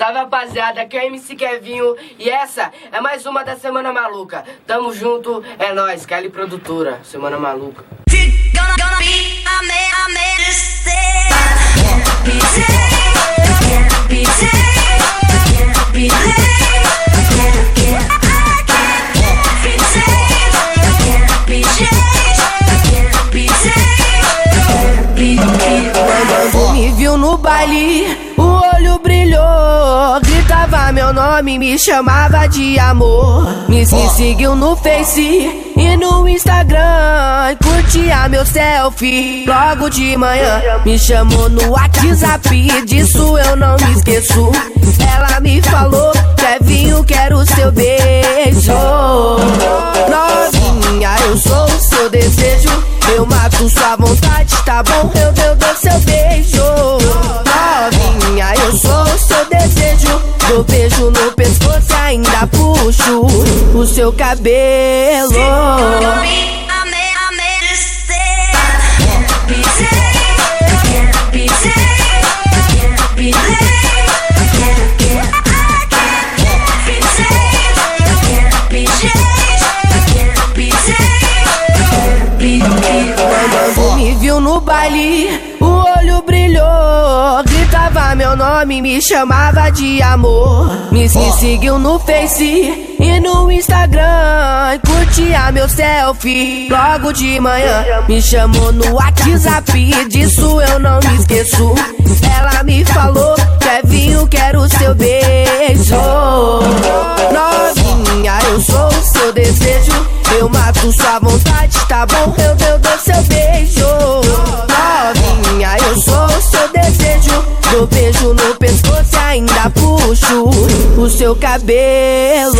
Salve rapaziada, aqui é o MC Kevinho e essa é mais uma da Semana Maluca. Tamo junto, é nóis, Kelly Produtora, Semana Maluca. Quando baile, o olho brilhou. Gritava meu nome, me chamava de amor. Me, me seguiu no Face e no Instagram. Curtia meu selfie logo de manhã. Me chamou no WhatsApp, disso eu não me esqueço. Ela me falou: Kevinho, quero seu beijo. Novinha, eu sou o seu desejo. Eu mato sua vontade, tá bom? Eu, Dou beijo no pescoço e ainda puxo o seu cabelo. Quando me viu no baile, o olho brilhou. Gritava meu nome, me chamava de amor. Me, me seguiu no Face e no Instagram. Curtia meu selfie logo de manhã. Me chamou no WhatsApp, disso eu não me esqueço. Ela me falou: Kevinho, quero seu beijo. Novinha, eu sou o seu desejo. Eu mato sua vontade, tá bom? Eu, eu dou puxo o seu cabelo.